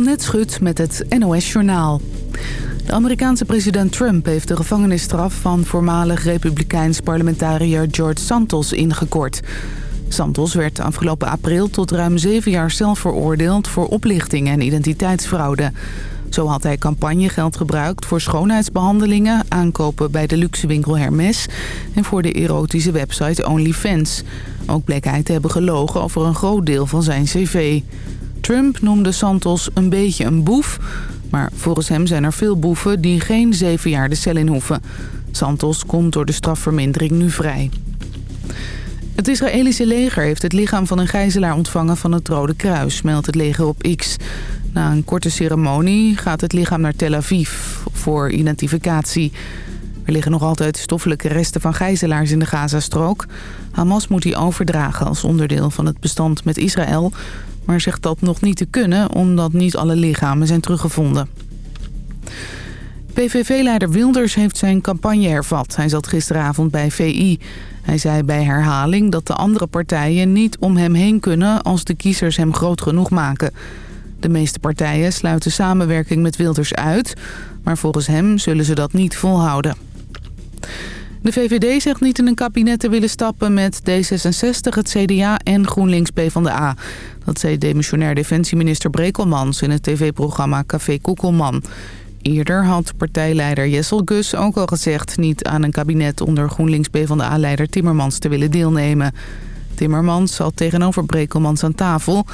Annette Schut met het NOS Journaal. De Amerikaanse president Trump heeft de gevangenisstraf van voormalig republikeins parlementariër George Santos ingekort. Santos werd afgelopen april tot ruim zeven jaar zelf veroordeeld voor oplichting en identiteitsfraude. Zo had hij campagnegeld gebruikt voor schoonheidsbehandelingen, aankopen bij de luxewinkel Hermes en voor de erotische website OnlyFans. Ook bleek hij te hebben gelogen over een groot deel van zijn cv. Trump noemde Santos een beetje een boef, maar volgens hem zijn er veel boeven die geen zeven jaar de cel in hoeven. Santos komt door de strafvermindering nu vrij. Het Israëlische leger heeft het lichaam van een gijzelaar ontvangen van het Rode Kruis, meldt het leger op X. Na een korte ceremonie gaat het lichaam naar Tel Aviv voor identificatie. Er liggen nog altijd stoffelijke resten van gijzelaars in de Gazastrook. Hamas moet die overdragen als onderdeel van het bestand met Israël... maar zegt dat nog niet te kunnen omdat niet alle lichamen zijn teruggevonden. PVV-leider Wilders heeft zijn campagne hervat. Hij zat gisteravond bij VI. Hij zei bij herhaling dat de andere partijen niet om hem heen kunnen... als de kiezers hem groot genoeg maken... De meeste partijen sluiten samenwerking met Wilders uit... maar volgens hem zullen ze dat niet volhouden. De VVD zegt niet in een kabinet te willen stappen met D66, het CDA en GroenLinks PvdA. Dat zei demissionair defensieminister Brekelmans in het tv-programma Café Koekelman. Eerder had partijleider Jessel Gus ook al gezegd... niet aan een kabinet onder GroenLinks PvdA-leider Timmermans te willen deelnemen. Timmermans zat tegenover Brekelmans aan tafel...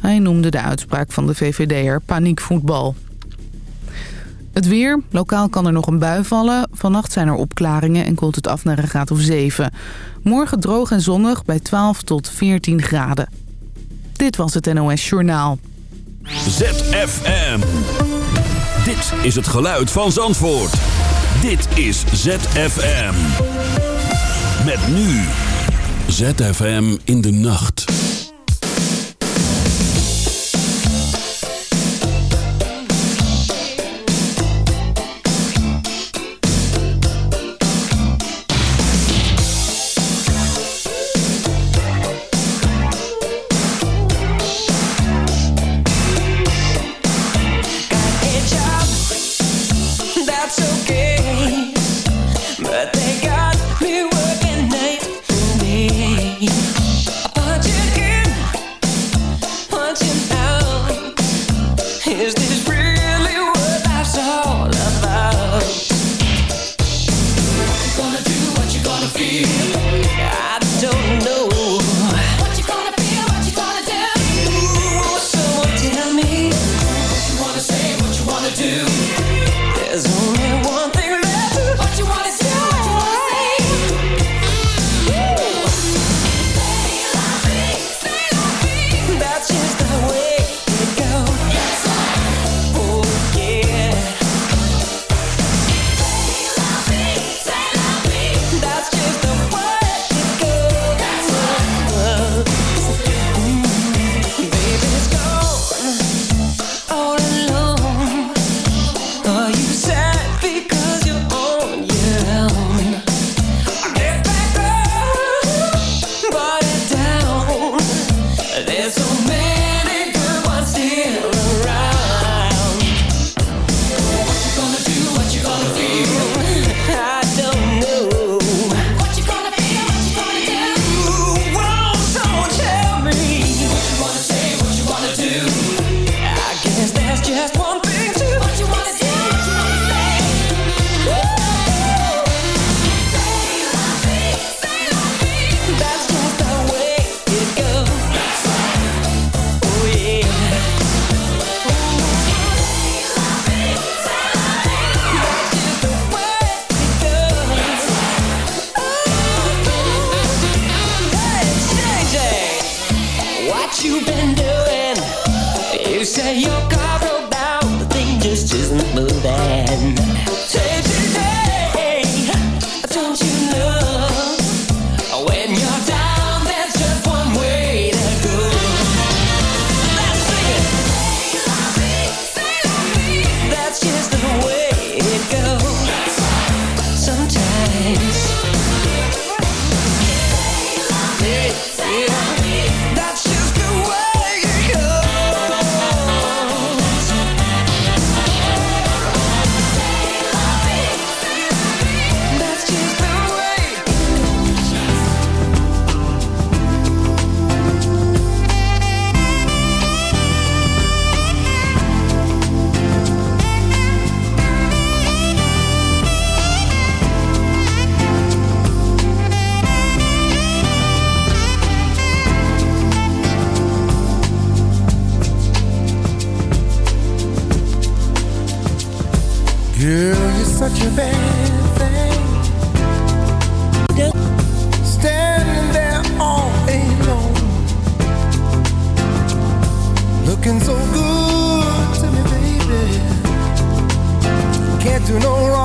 Hij noemde de uitspraak van de VVD'er paniekvoetbal. Het weer. Lokaal kan er nog een bui vallen. Vannacht zijn er opklaringen en koelt het af naar een graad of 7. Morgen droog en zonnig bij 12 tot 14 graden. Dit was het NOS Journaal. ZFM. Dit is het geluid van Zandvoort. Dit is ZFM. Met nu. ZFM in de nacht. Do no wrong,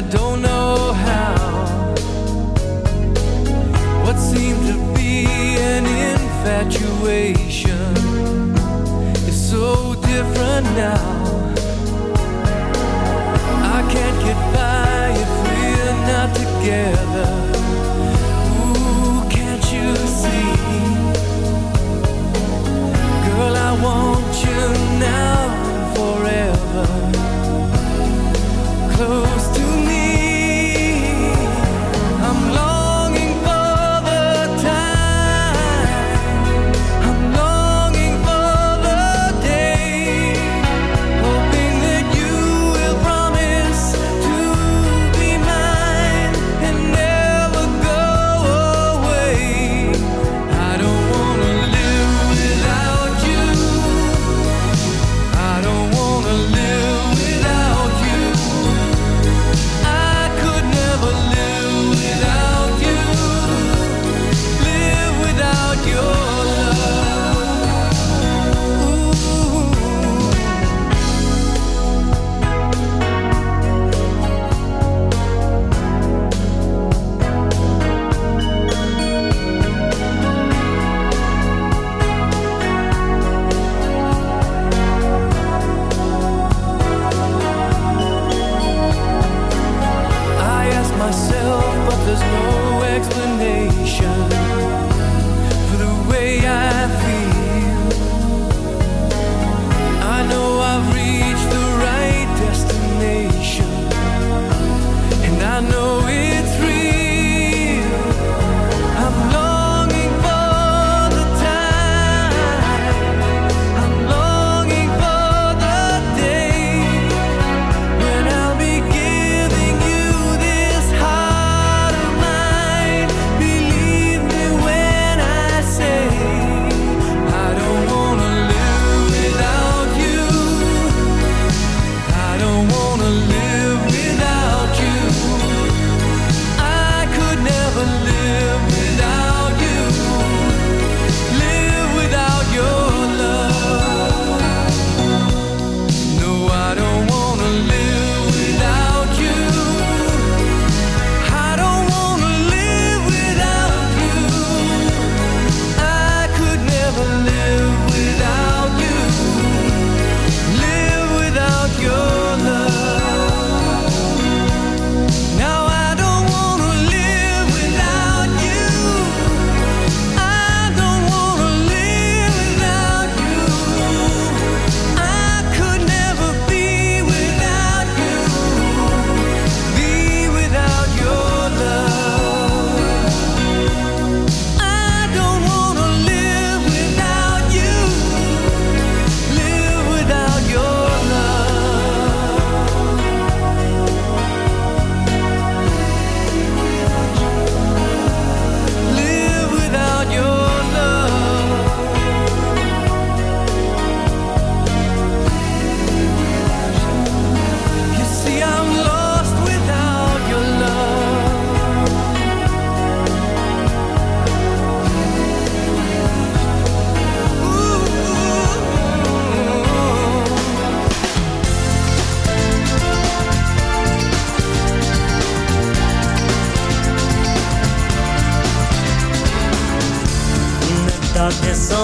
I don't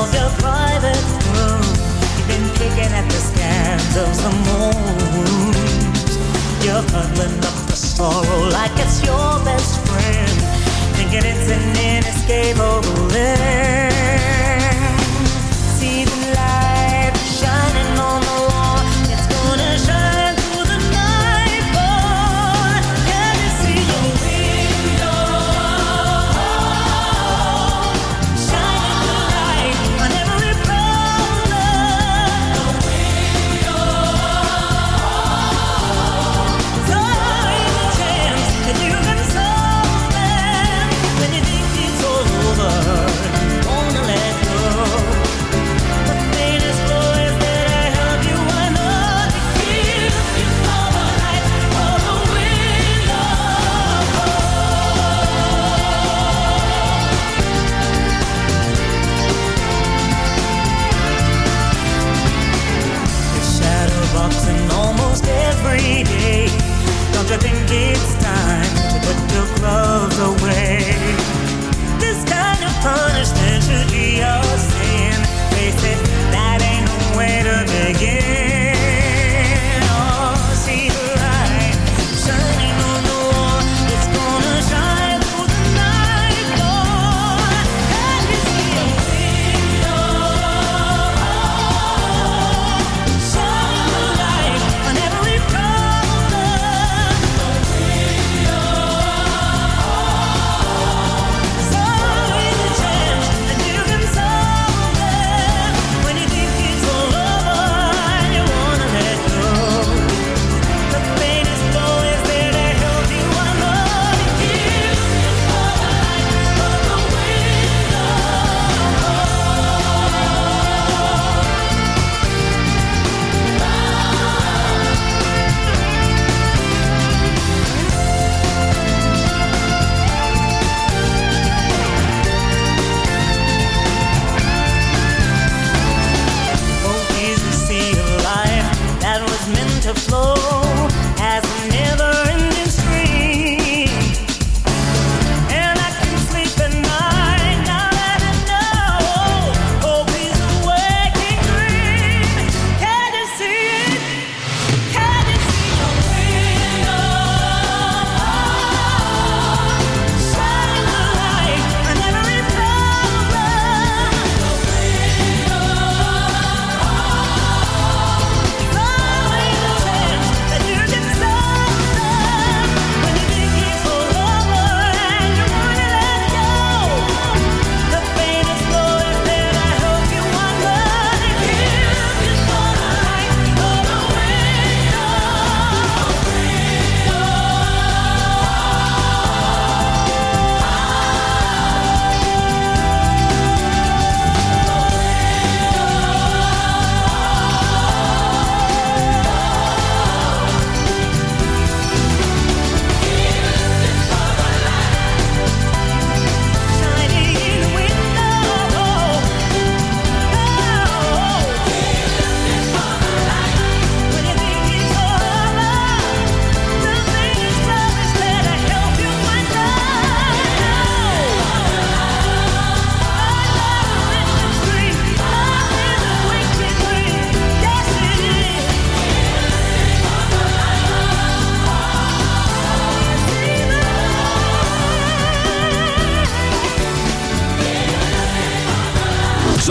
of your private room. You've been picking at the scans of some wounds. You're cuddling up the sorrow like it's your best friend. Thinking it's an inescapable end.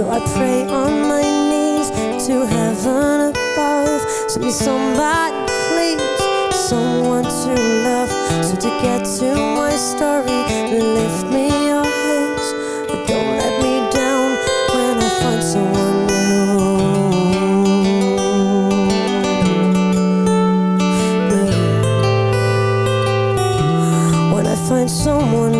So I pray on my knees to heaven above. To me somebody please, someone to love. So to get to my story, lift me your hands. But don't let me down when I find someone new. When I find someone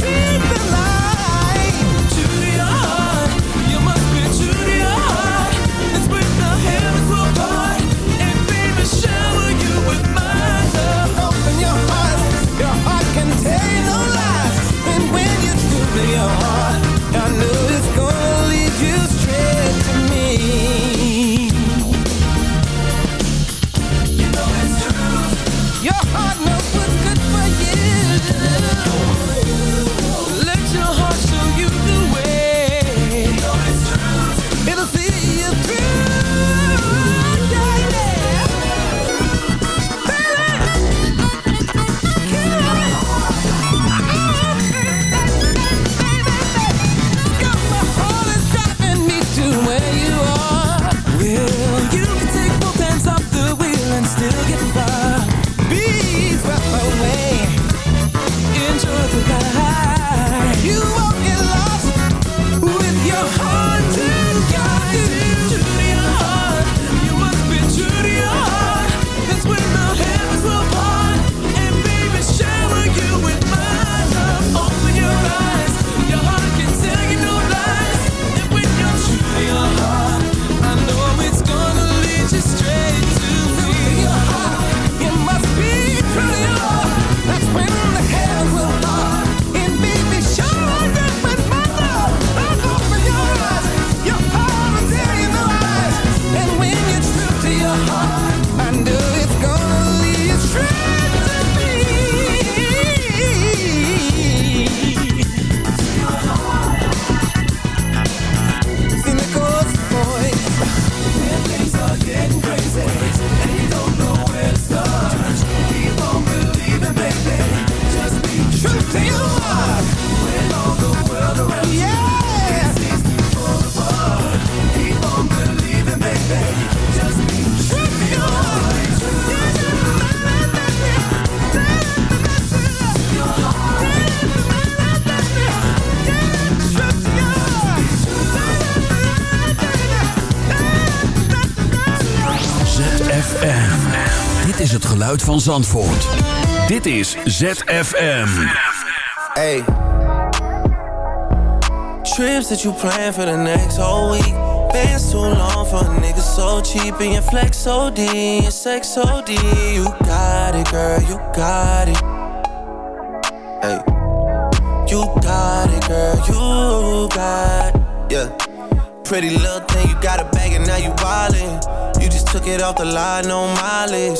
van Zandvoort. Dit is ZFM. Hey. Trips that you plan for the next whole week. Bands too long for a nigga so cheap. And your flex OD, your sex OD. You got it, girl, you got it. Hey. You got it, girl, you got it. Yeah. Pretty little thing, you got a bag and now you wildin'. You just took it off the line, no mileage.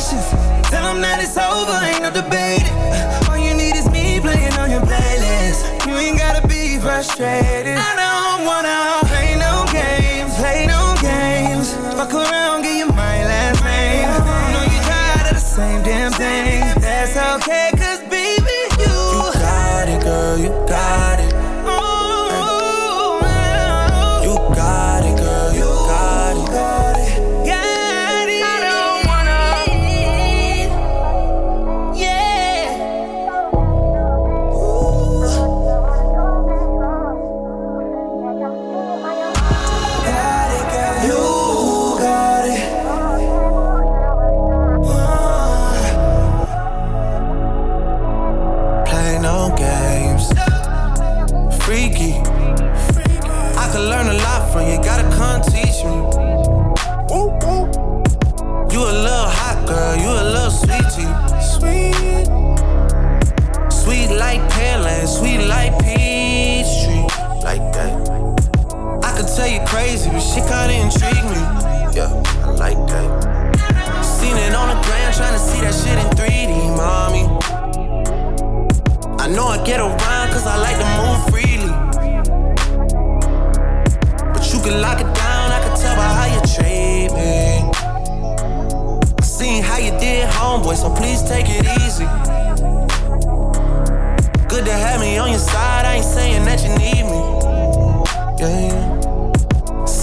Patience. Tell them that it's over, ain't no debating. All you need is me playing on your playlist. You ain't gotta be frustrated. I don't wanna play no games, play no games. Fuck around, shit kinda intrigue me. Yeah, I like that. Seen it on the ground, trying to see that shit in 3D, mommy. I know I get around cause I like to move freely. But you can lock it down, I can tell by how you treat me. I seen how you did, homeboy, so please take it easy. Good to have me on your side, I ain't saying that you need me. Yeah,